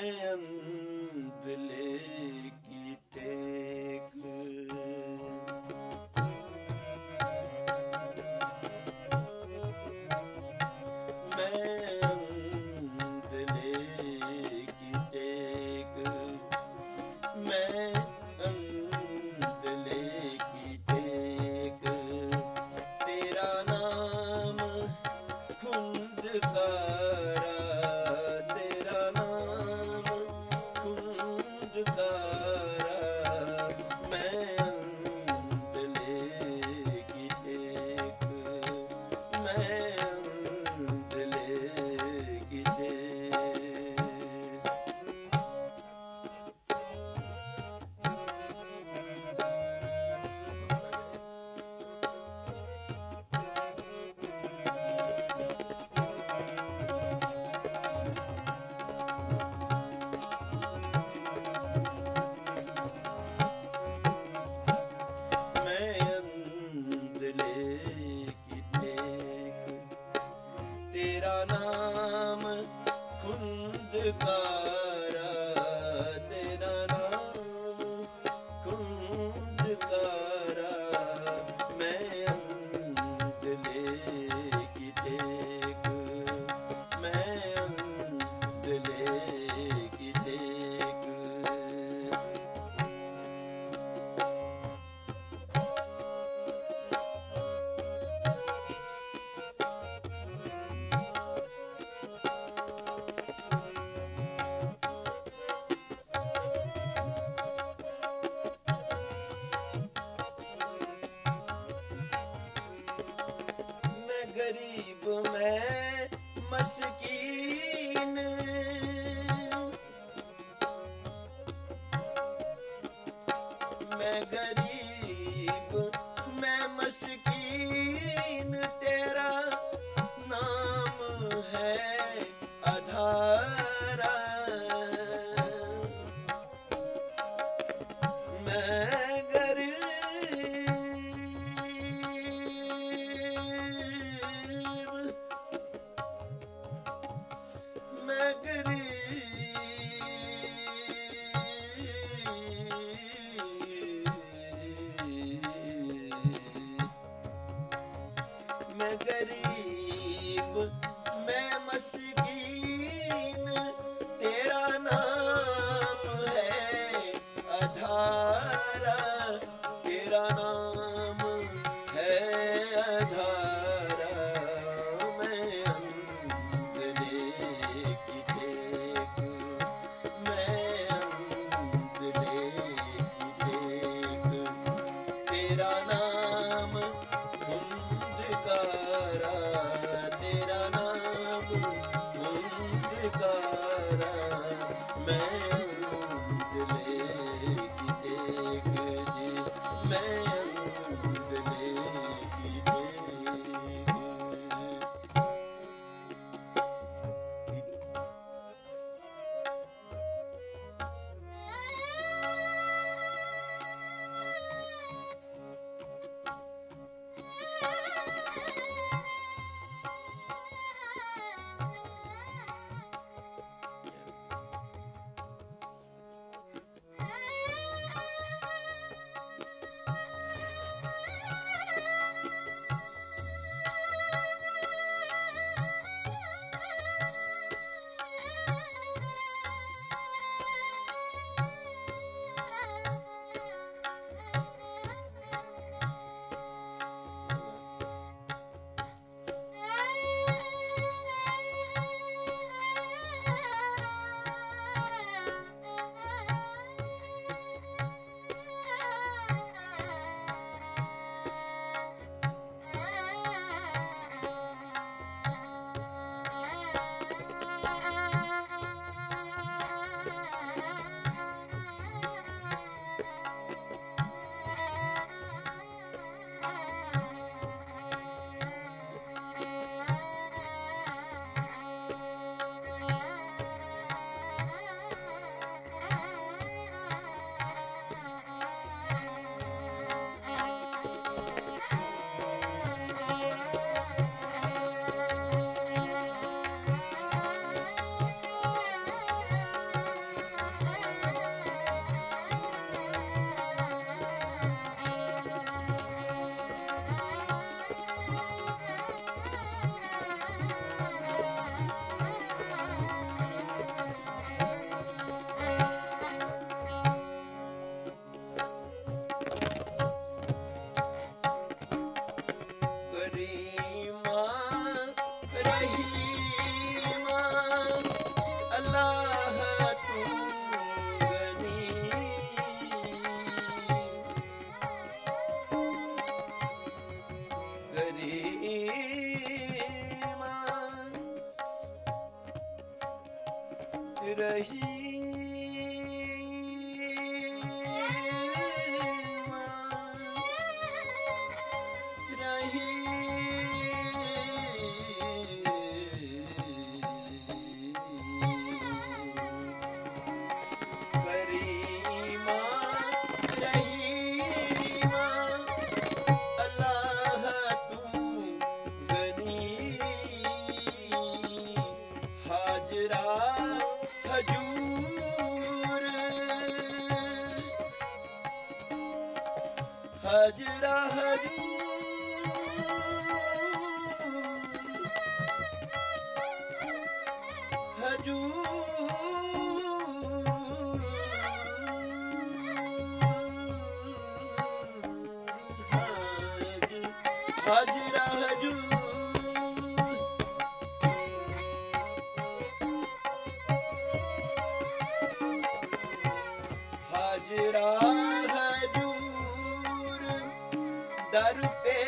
ਅੰਦਲੇ ਕੀ ਟੇਕ ਮੈਂ ਅੰਦਲੇ ਕੀ ਟੇਕ ਤੇਰਾ ਨਾਮ ਖੁੰਦਦਾ गरीब मैं मस्की रही ਹਾਜਰਾ ਹਜੂਰ ਹਜਰਾ। ਹਾਜਰਾ ਹਜੂਰ। ਹਾਜਰਾ ਦਰ ਪੇਸ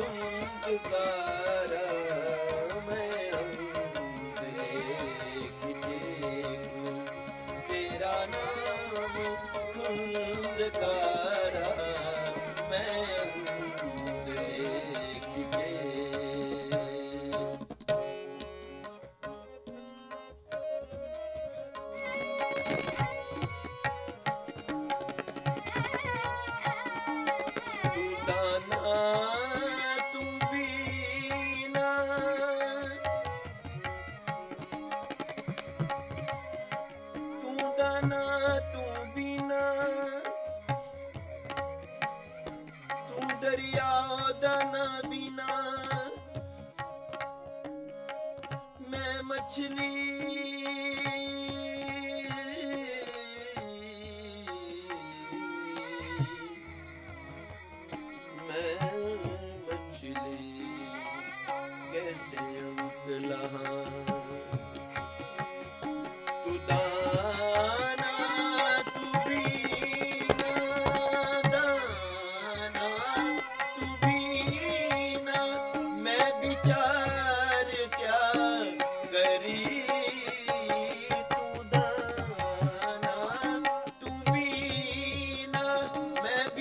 ਖੁੰਦਕਾਰਾ ਮੈਂ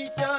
मैं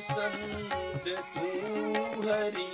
ਸੰਗ ਤੂੰ ਹਰੀ